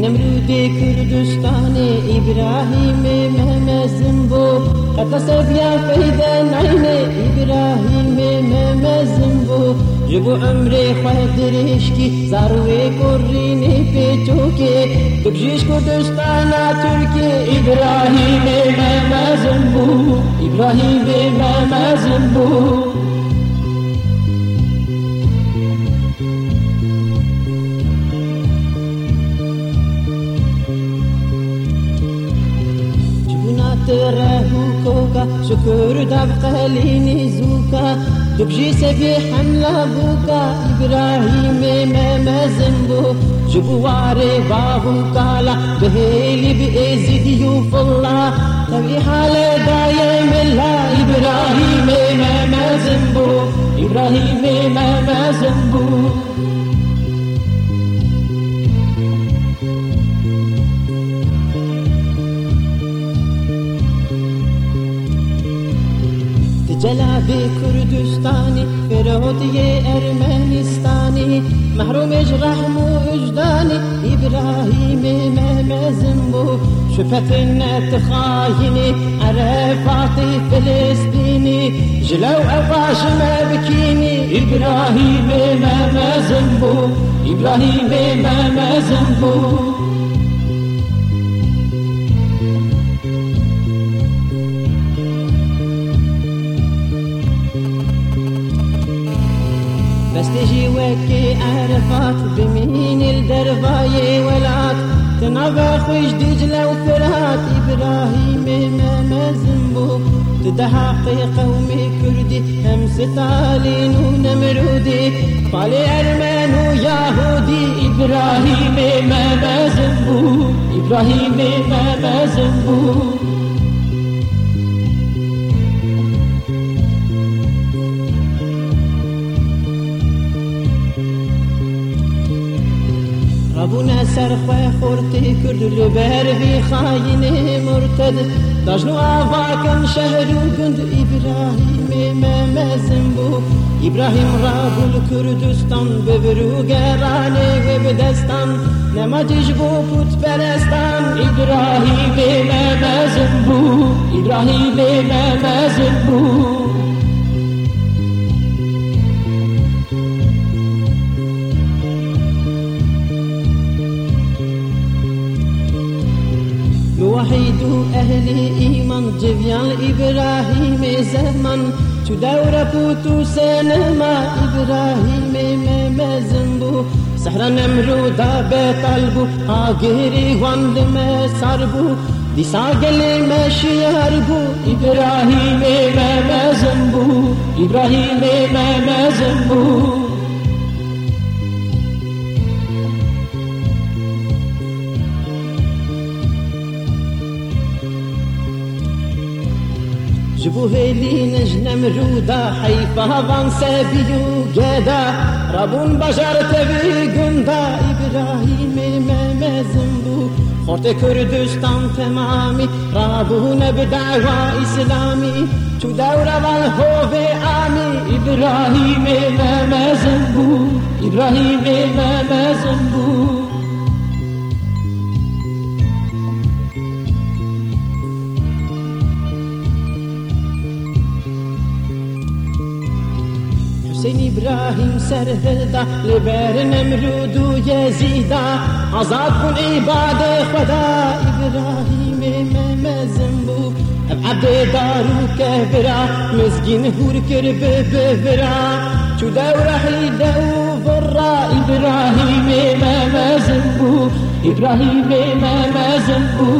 Nemrudi Kürdüstan'ı İbrahim'i memezim bu Katasef ya feyden aynı İbrahim'i memezim bu Jibu ömrü khaydiriş ki zarve kurrini peçoke Tukjiş Kürdistan'a Türkiye İbrahim'i memezim bu İbrahim'i memezim bu شكر دب قليني زوكا. تبجي سبي حملة بوكا إبراهيم ما زنبو. جبواري باغو كالا بهيلي بإزي ديوف الله. تبي حالة دايم الله إبراهيم ما زنبو. إبراهيم ما زنبو. جلابی کردستانی فرهودی ارمنستانی محرومش رحم و اجدانی ابراهیم ممزن بو شفت نت خاینی عرفاتی فلسطینی جلو اواش مبکینی ابراهیم ممزن بو ابراهیم ممزن بو تجي وكي عرفات بمين الدرباية ولات. تنعب خوش دجلة وفرات إبراهيم ما مزنبو تدحقي قومي كردي هم ستالين ونمرودي. فالي أرمان ويهودي إبراهيم ما مزنبو إبراهيم ما مزنبو ربنا سرخ خورتي كرد الربار في خاين مرتد دجنو آفاكن شهر كند إبراهيم ما مزنبو إبراهيم راب الكردستان ببرو قراني وبدستان نما تجبو پوت برستان إبراهيم ما مزنبو إبراهيم ما مزنبو وحيد أهل إيمان جبيان إبراهيم زمان شو دورة بوتو سينما إبراهيم ما زنبو سحر نمرودا بطلبو آقيري وان لما سربو دي ساقل ماشي هربو إبراهيم ما زنبو إبراهيم ما زنبو جبو هيلي نجنم رودا حيفا وان سبيو جدا ربون بشر تبي گندا إبراهيم ما زنبو خورت كردستان تمامي رابون بدعوى إسلامي تو دورة والهوف آمي إبراهيم ما زنبو إبراهيم ما زنبو حسين إبراهيم سرهدا لبر نمرود ويزيدا عذاب كن عبادة خدا إبراهيم ما زنبو عبد دارو كهبرا مسكين هور كرب ببرا. شو دورة حيدة وفرا إبراهيم ما زنبو إبراهيم ما زنبو